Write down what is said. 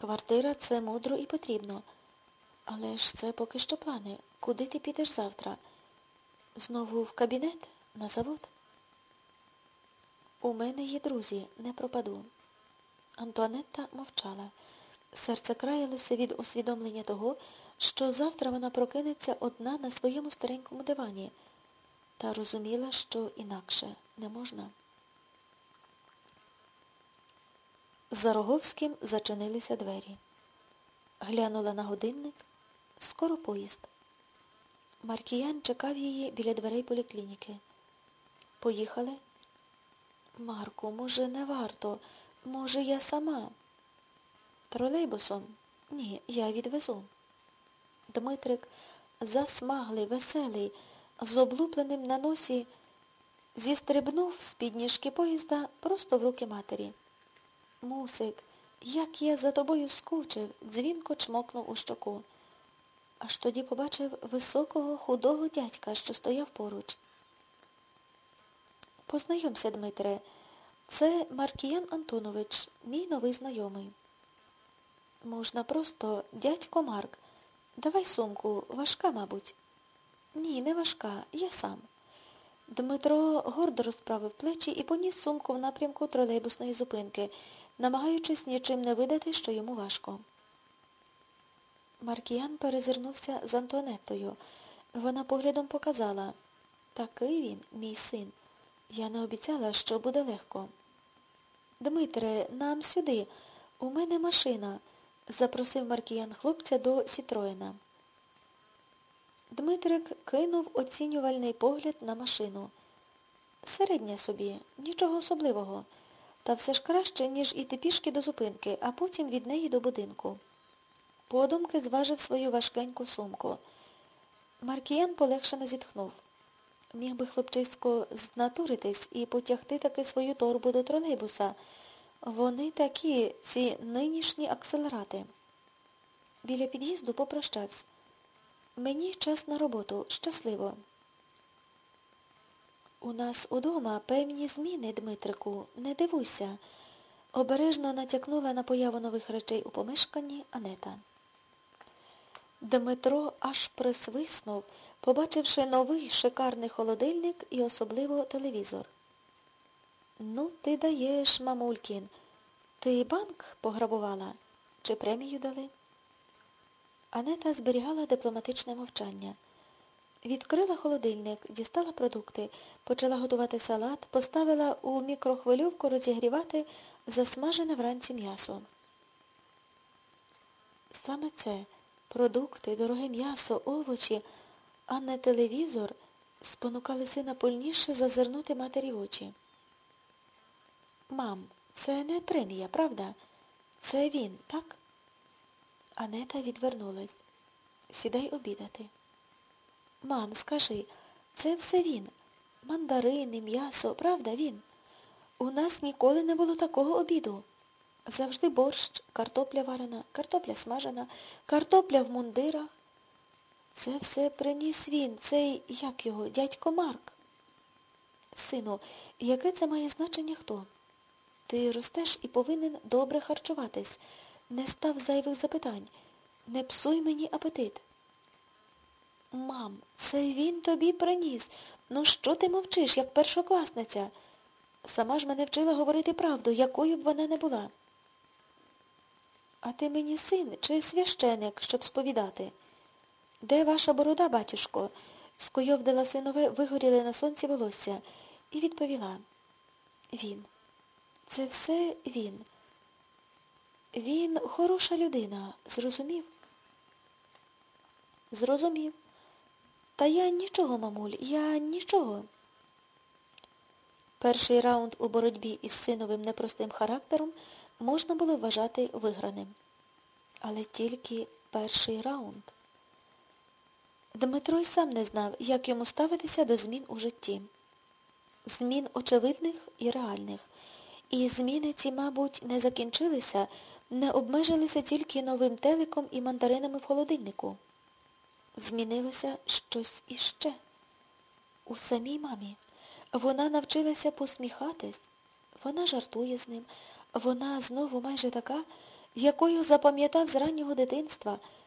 Квартира це мудро і потрібно. Але ж це поки що плани. Куди ти підеш завтра? Знову в кабінет? На завод? У мене є друзі, не пропаду. Антуанетта мовчала. Серце краялося від усвідомлення того, що завтра вона прокинеться одна на своєму старенькому дивані, та розуміла, що інакше не можна. За Роговським зачинилися двері. Глянула на годинник. Скоро поїзд. Маркіян чекав її біля дверей поліклініки. Поїхали? Марку, може, не варто. Може, я сама. Тролейбусом? Ні, я відвезу. Дмитрик, засмаглий, веселий, з облупленим на носі, зістрибнув з підніжки поїзда просто в руки матері. Мусик, як я за тобою скучив, дзвінко чмокнув у щоку. Аж тоді побачив високого, худого дядька, що стояв поруч. Познайомся, Дмитре, це Маркіян Антонович, мій новий знайомий. Можна просто дядько Марк. Давай сумку, важка, мабуть. Ні, не важка, я сам. Дмитро гордо розправив плечі і поніс сумку в напрямку тролейбусної зупинки, намагаючись нічим не видати, що йому важко. Маркіян перезирнувся з Антуанеттою. Вона поглядом показала. Такий він, мій син. Я не обіцяла, що буде легко. Дмитре, нам сюди. У мене машина, запросив Маркіян хлопця до Сітроїна. Дмитрик кинув оцінювальний погляд на машину. Середня собі, нічого особливого. Та все ж краще, ніж іти пішки до зупинки, а потім від неї до будинку. Подумки зважив свою важкеньку сумку. Маркіян полегшено зітхнув. Міг би хлопчисько знатуритись і потягти таки свою торбу до тролейбуса. Вони такі, ці нинішні акселерати. Біля під'їзду попрощався. Мені час на роботу. Щасливо. У нас удома певні зміни, Дмитрику, не дивуйся. Обережно натякнула на появу нових речей у помешканні Анета. Дмитро аж присвиснув, побачивши новий шикарний холодильник і особливо телевізор. Ну, ти даєш, мамулькін. Ти банк пограбувала? Чи премію дали? Анета зберігала дипломатичне мовчання. Відкрила холодильник, дістала продукти, почала готувати салат, поставила у мікрохвильовку розігрівати засмажене вранці м'ясо. Саме це продукти, дороге м'ясо, овочі, а не телевізор спонукали сина польніше зазирнути матері в очі. Мам, це не премія, правда? Це він, так? Анета відвернулась. Сідай обідати. Мам, скажи, це все він. Мандарини, м'ясо, правда він? У нас ніколи не було такого обіду. Завжди борщ, картопля варена, картопля смажена, картопля в мундирах. Це все приніс він, цей, як його, дядько Марк. Сину, яке це має значення хто? Ти ростеш і повинен добре харчуватись. Не став зайвих запитань. Не псуй мені апетит. Мам, це він тобі приніс. Ну що ти мовчиш, як першокласниця? Сама ж мене вчила говорити правду, якою б вона не була. А ти мені син чи священик, щоб сповідати? Де ваша борода, батюшко? скойовдила синове, вигоріли на сонці волосся, і відповіла. Він. Це все він. Він хороша людина, зрозумів? Зрозумів. Та я нічого, мамуль, я нічого. Перший раунд у боротьбі із синовим непростим характером можна було вважати виграним. Але тільки перший раунд. Дмитро й сам не знав, як йому ставитися до змін у житті. Змін очевидних і реальних. І зміни ці, мабуть, не закінчилися, не обмежилися тільки новим телеком і мандаринами в холодильнику. Змінилося щось іще. У самій мамі. Вона навчилася посміхатись. Вона жартує з ним. Вона знову майже така, якою запам'ятав з раннього дитинства,